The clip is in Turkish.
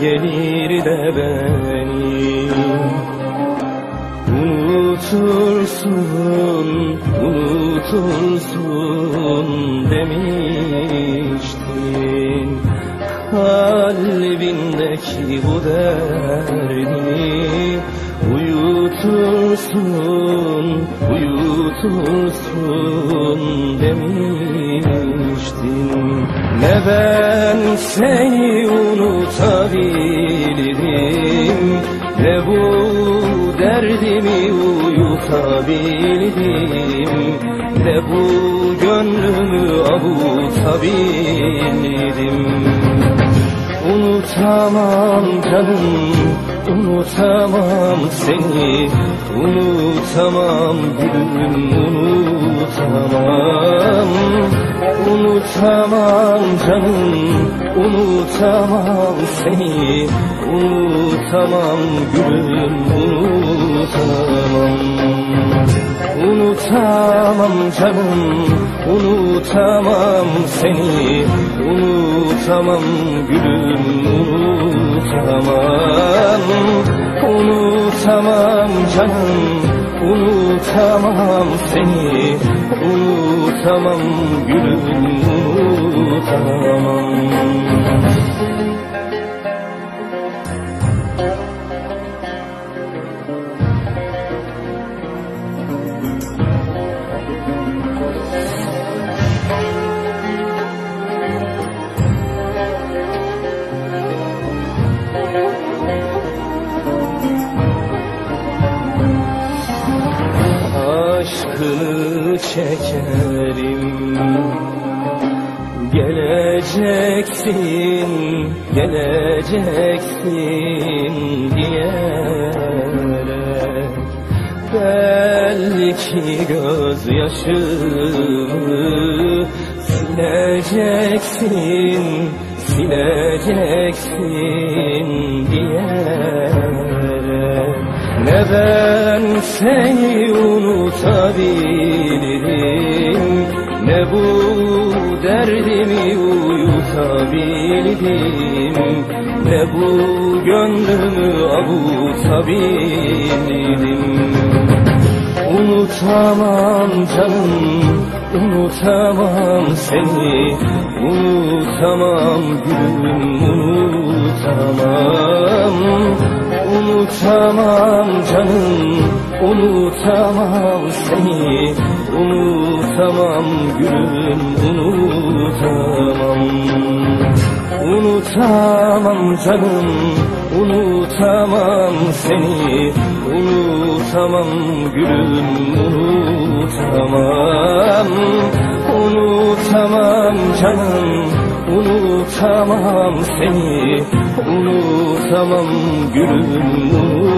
gelir de beni. Unutursun, unutursun demiştin. Kalbindeki bu derdi uyutursun, uyutursun demiştin. Ne ben seni unutabilirim Ne bu derdimi uyutabildim. Ne bu gönlümü avutabildim. Unutamam canım, unutamam seni Unutamam gülüm, unutamam. Unutamam canım, unutamam seni Unutamam gülüm, unutamam. Unutamam canım, unutamam seni Unutamam gülüm, unutamam Unutamam canım, unutamam seni Unutamam gülüm, unutamam çekerim. Geleceksin, geleceksin diyerek Belki gözyaşımı sileceksin, sileceksin diyerek ben seni unutabilirim? Ne bu derdimi uyutabildim Ne bu gönlümü avutabildim Unutamam canım, unutamam seni. Unutamam gülüm, unutamam Unutamam canım, unutamam seni Unutamam gülüm, unutamam. Unutamam canım, unutamam seni Unutamam gülüm, unutamam. Unutamam canım, unutamam seni Unutamam gülüm, unutamam